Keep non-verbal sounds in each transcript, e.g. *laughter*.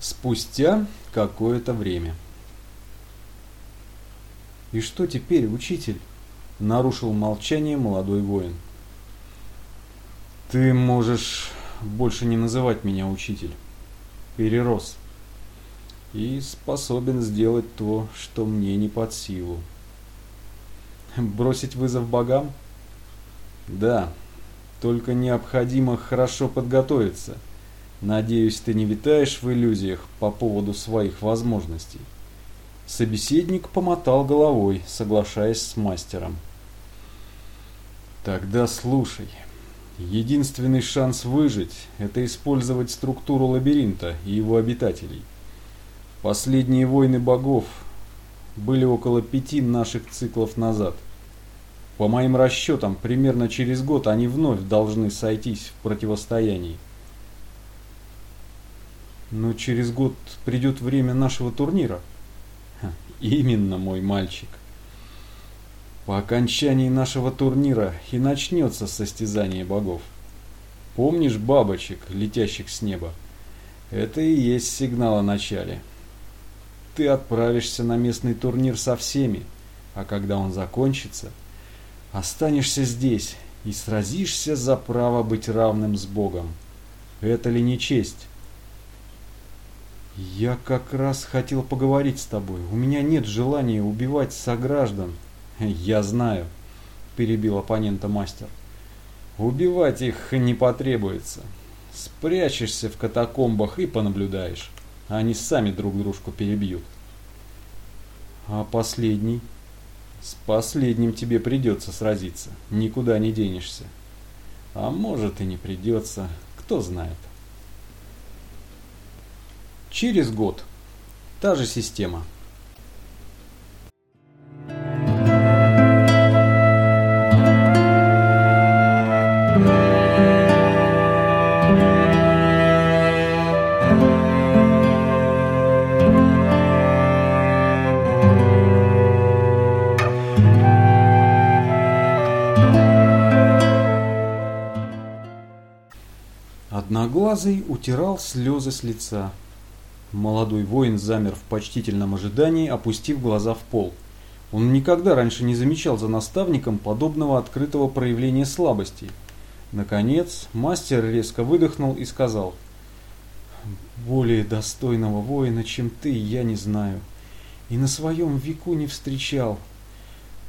Спустя какое-то время. «И что теперь, учитель?» – нарушил молчание молодой воин. «Ты можешь больше не называть меня учитель. Перерос. И способен сделать то, что мне не под силу. Бросить вызов богам? Да, только необходимо хорошо подготовиться. Надеюсь, ты не витаешь в иллюзиях по поводу своих возможностей. Собеседник помотал головой, соглашаясь с мастером. Тогда слушай. Единственный шанс выжить – это использовать структуру лабиринта и его обитателей. Последние войны богов были около пяти наших циклов назад. По моим расчетам, примерно через год они вновь должны сойтись в противостоянии. Но через год придет время нашего турнира. Именно, мой мальчик. По окончании нашего турнира и начнется состязание богов. Помнишь бабочек, летящих с неба? Это и есть сигнал о начале. Ты отправишься на местный турнир со всеми, а когда он закончится, останешься здесь и сразишься за право быть равным с Богом. Это ли не честь? Я как раз хотел поговорить с тобой. У меня нет желания убивать сограждан. Я знаю, перебил оппонента мастер. Убивать их не потребуется. Спрячешься в катакомбах и понаблюдаешь. Они сами друг дружку перебьют. А последний? С последним тебе придется сразиться. Никуда не денешься. А может и не придется. Кто знает. Через год. Та же система. Одноглазый утирал слезы с лица. Молодой воин замер в почтительном ожидании, опустив глаза в пол. Он никогда раньше не замечал за наставником подобного открытого проявления слабости. Наконец, мастер резко выдохнул и сказал, «Более достойного воина, чем ты, я не знаю, и на своем веку не встречал.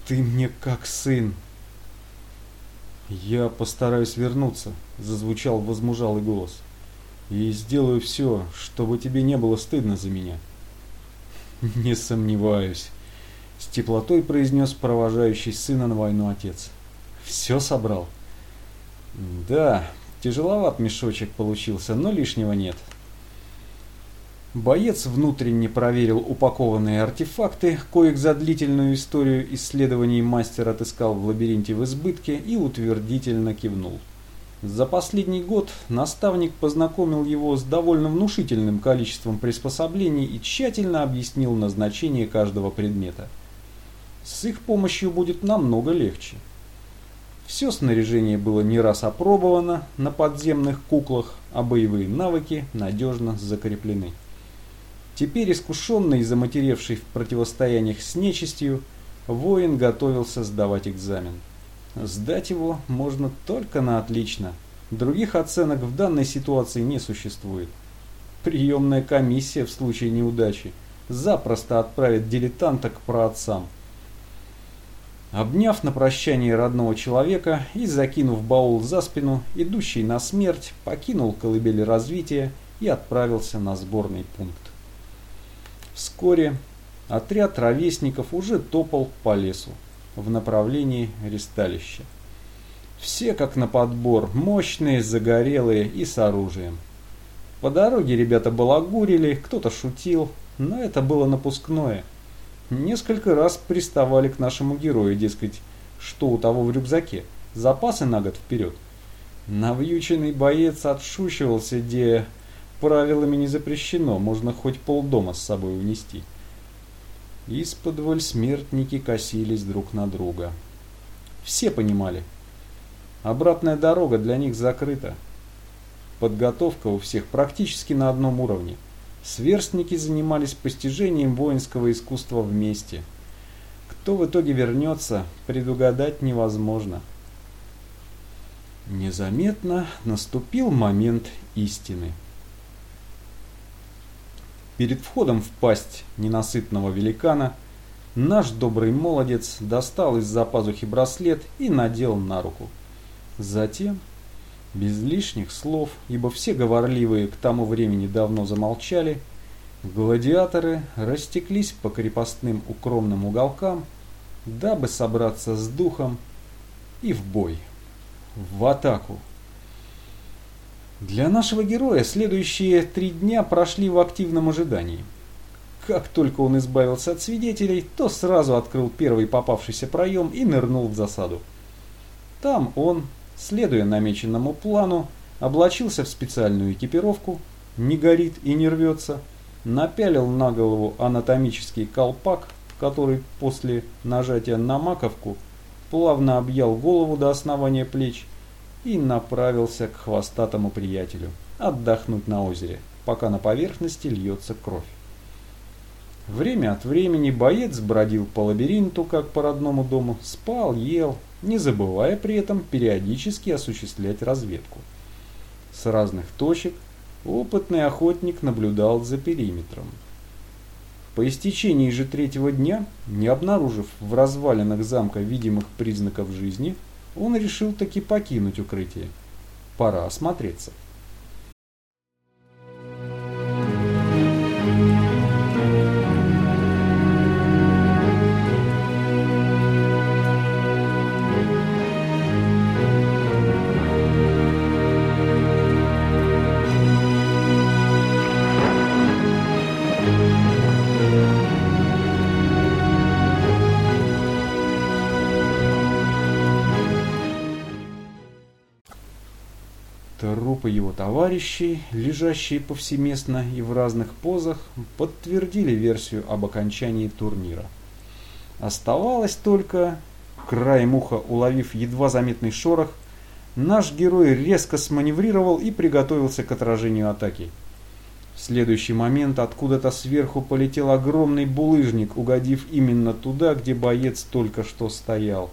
Ты мне как сын». «Я постараюсь вернуться», – зазвучал возмужалый голос и сделаю все, чтобы тебе не было стыдно за меня. *laughs* Не сомневаюсь, с теплотой произнес провожающий сына на войну отец. Все собрал? Да, тяжеловат мешочек получился, но лишнего нет. Боец внутренне проверил упакованные артефакты, коих за длительную историю исследований мастер отыскал в лабиринте в избытке и утвердительно кивнул. За последний год наставник познакомил его с довольно внушительным количеством приспособлений и тщательно объяснил назначение каждого предмета. С их помощью будет намного легче. Все снаряжение было не раз опробовано на подземных куклах, а боевые навыки надежно закреплены. Теперь искушенный и заматеревший в противостояниях с нечистью, воин готовился сдавать экзамен. Сдать его можно только на отлично. Других оценок в данной ситуации не существует. Приемная комиссия в случае неудачи запросто отправит дилетанта к праотцам. Обняв на прощание родного человека и закинув баул за спину, идущий на смерть покинул колыбель развития и отправился на сборный пункт. Вскоре отряд ровесников уже топал по лесу в направлении ресталища. Все как на подбор, мощные, загорелые и с оружием. По дороге ребята балагурили, кто-то шутил, но это было напускное. Несколько раз приставали к нашему герою, дескать, что у того в рюкзаке, запасы на год вперед. Навьюченный боец отшучивался, где правилами не запрещено, можно хоть полдома с собой унести. Из-под смертники косились друг на друга. Все понимали. Обратная дорога для них закрыта. Подготовка у всех практически на одном уровне. Сверстники занимались постижением воинского искусства вместе. Кто в итоге вернется, предугадать невозможно. Незаметно наступил момент истины. Перед входом в пасть ненасытного великана наш добрый молодец достал из-за пазухи браслет и надел на руку. Затем, без лишних слов, ибо все говорливые к тому времени давно замолчали, гладиаторы растеклись по крепостным укромным уголкам, дабы собраться с духом и в бой, в атаку. Для нашего героя следующие три дня прошли в активном ожидании. Как только он избавился от свидетелей, то сразу открыл первый попавшийся проем и нырнул в засаду. Там он, следуя намеченному плану, облачился в специальную экипировку, не горит и не рвется, напялил на голову анатомический колпак, который после нажатия на маковку плавно объял голову до основания плеч и направился к хвостатому приятелю отдохнуть на озере, пока на поверхности льется кровь. Время от времени боец бродил по лабиринту, как по родному дому, спал, ел, не забывая при этом периодически осуществлять разведку. С разных точек опытный охотник наблюдал за периметром. По истечении же третьего дня, не обнаружив в развалинах замка видимых признаков жизни, он решил таки покинуть укрытие. Пора осмотреться. Товарищей, лежащие повсеместно и в разных позах, подтвердили версию об окончании турнира. Оставалось только, краем уха уловив едва заметный шорох, наш герой резко сманеврировал и приготовился к отражению атаки. В следующий момент откуда-то сверху полетел огромный булыжник, угодив именно туда, где боец только что стоял.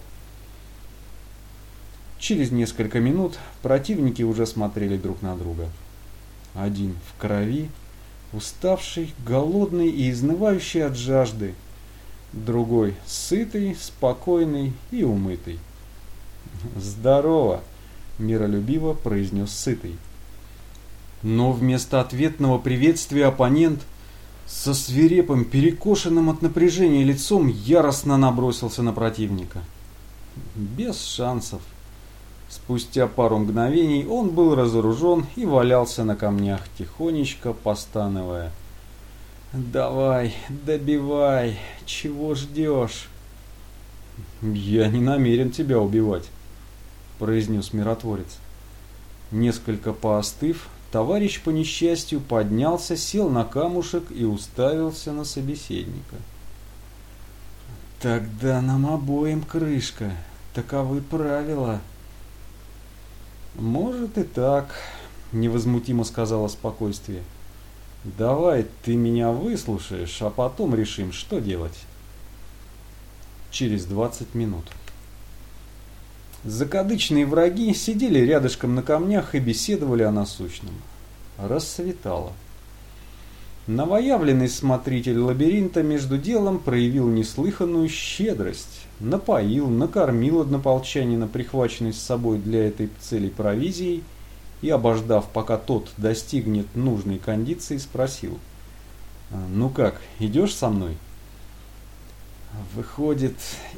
Через несколько минут противники уже смотрели друг на друга. Один в крови, уставший, голодный и изнывающий от жажды. Другой сытый, спокойный и умытый. «Здорово!» – миролюбиво произнес сытый. Но вместо ответного приветствия оппонент со свирепым, перекошенным от напряжения лицом яростно набросился на противника. Без шансов. Спустя пару мгновений он был разоружен и валялся на камнях, тихонечко постановая. «Давай, добивай, чего ждешь?» «Я не намерен тебя убивать», — произнес миротворец. Несколько поостыв, товарищ по несчастью поднялся, сел на камушек и уставился на собеседника. «Тогда нам обоим крышка. Таковы правила», «Может и так», — невозмутимо сказала спокойствие. «Давай ты меня выслушаешь, а потом решим, что делать». Через 20 минут. Закадычные враги сидели рядышком на камнях и беседовали о насущном. Рассветало. Новоявленный смотритель лабиринта между делом проявил неслыханную щедрость напоил, накормил однополчанина, прихваченный с собой для этой цели провизией, и, обождав, пока тот достигнет нужной кондиции, спросил. «Ну как, идешь со мной?» «Выходит,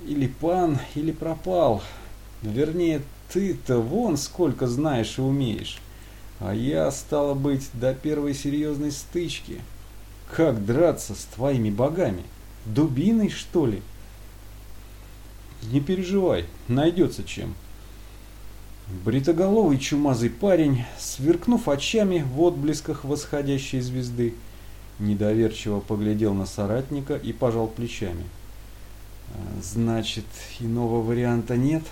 или пан, или пропал. Вернее, ты-то вон сколько знаешь и умеешь. А я, стало быть, до первой серьезной стычки. Как драться с твоими богами? Дубиной, что ли?» Не переживай, найдется чем. Бритоголовый чумазый парень, сверкнув очами в отблесках восходящей звезды, недоверчиво поглядел на соратника и пожал плечами. «Значит, иного варианта нет?»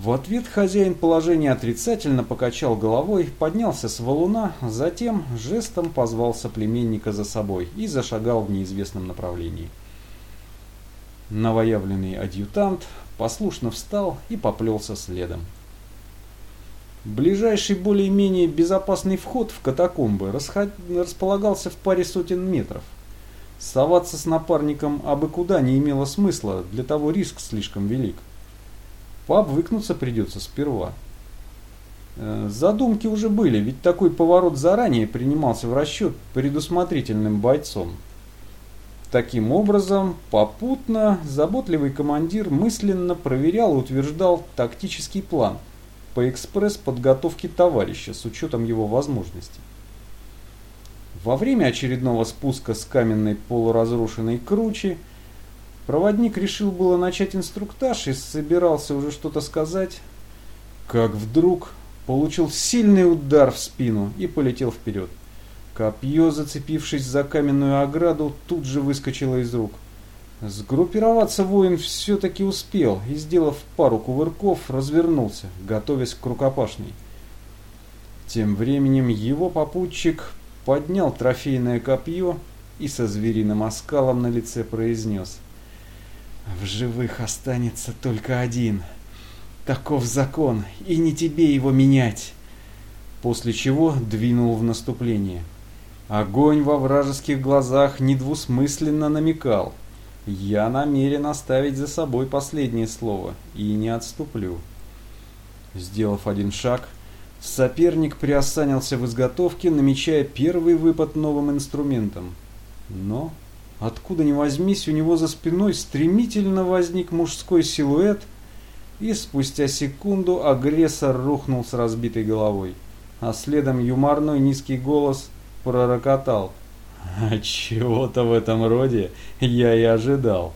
В ответ хозяин положения отрицательно покачал головой, поднялся с валуна, затем жестом позвал соплеменника за собой и зашагал в неизвестном направлении. Новоявленный адъютант послушно встал и поплелся следом. Ближайший более-менее безопасный вход в катакомбы располагался в паре сотен метров. Соваться с напарником абы куда не имело смысла, для того риск слишком велик. Пообвыкнуться придется сперва. Э, задумки уже были, ведь такой поворот заранее принимался в расчет предусмотрительным бойцом. Таким образом, попутно заботливый командир мысленно проверял и утверждал тактический план по экспресс-подготовке товарища с учетом его возможностей. Во время очередного спуска с каменной полуразрушенной кручи Проводник решил было начать инструктаж и собирался уже что-то сказать, как вдруг получил сильный удар в спину и полетел вперед. Копье, зацепившись за каменную ограду, тут же выскочило из рук. Сгруппироваться воин все-таки успел и, сделав пару кувырков, развернулся, готовясь к рукопашной. Тем временем его попутчик поднял трофейное копье и со звериным оскалом на лице произнес — в живых останется только один. Таков закон, и не тебе его менять. После чего двинул в наступление. Огонь во вражеских глазах недвусмысленно намекал. Я намерен оставить за собой последнее слово и не отступлю. Сделав один шаг, соперник приосанился в изготовке, намечая первый выпад новым инструментом. Но Откуда ни возьмись, у него за спиной стремительно возник мужской силуэт, и спустя секунду агрессор рухнул с разбитой головой. А следом юморной низкий голос пророкотал. «А чего-то в этом роде я и ожидал.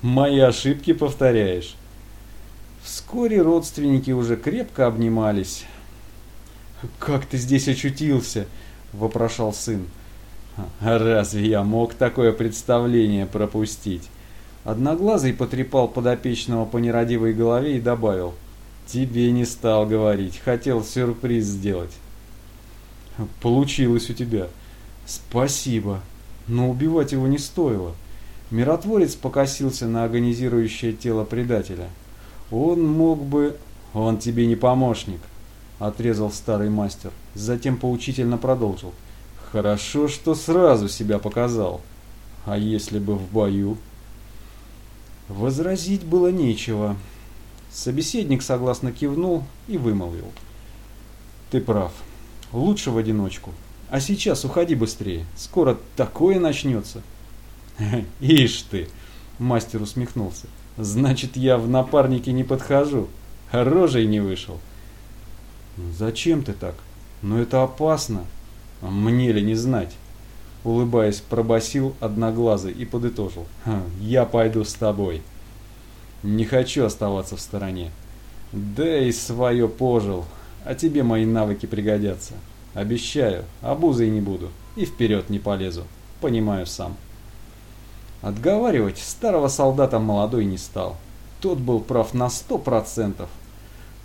Мои ошибки повторяешь». Вскоре родственники уже крепко обнимались. «Как ты здесь очутился?» – вопрошал сын. Разве я мог такое представление пропустить? Одноглазый потрепал подопечного по нерадивой голове и добавил. Тебе не стал говорить, хотел сюрприз сделать. Получилось у тебя. Спасибо. Но убивать его не стоило. Миротворец покосился на агонизирующее тело предателя. Он мог бы... Он тебе не помощник, отрезал старый мастер. Затем поучительно продолжил. Хорошо, что сразу себя показал. А если бы в бою? Возразить было нечего. Собеседник согласно кивнул и вымолвил. Ты прав. Лучше в одиночку. А сейчас уходи быстрее. Скоро такое начнется. *laughs* Ишь ты, мастер усмехнулся. Значит, я в напарнике не подхожу. Рожей не вышел. Зачем ты так? Но это опасно. Мне ли не знать? Улыбаясь, пробасил одноглазый и подытожил. Я пойду с тобой. Не хочу оставаться в стороне. Да и свое пожил. А тебе мои навыки пригодятся. Обещаю, обузой не буду и вперед не полезу. Понимаю сам. Отговаривать старого солдата молодой не стал. Тот был прав на сто процентов.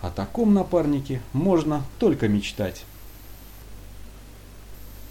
О таком напарнике можно только мечтать.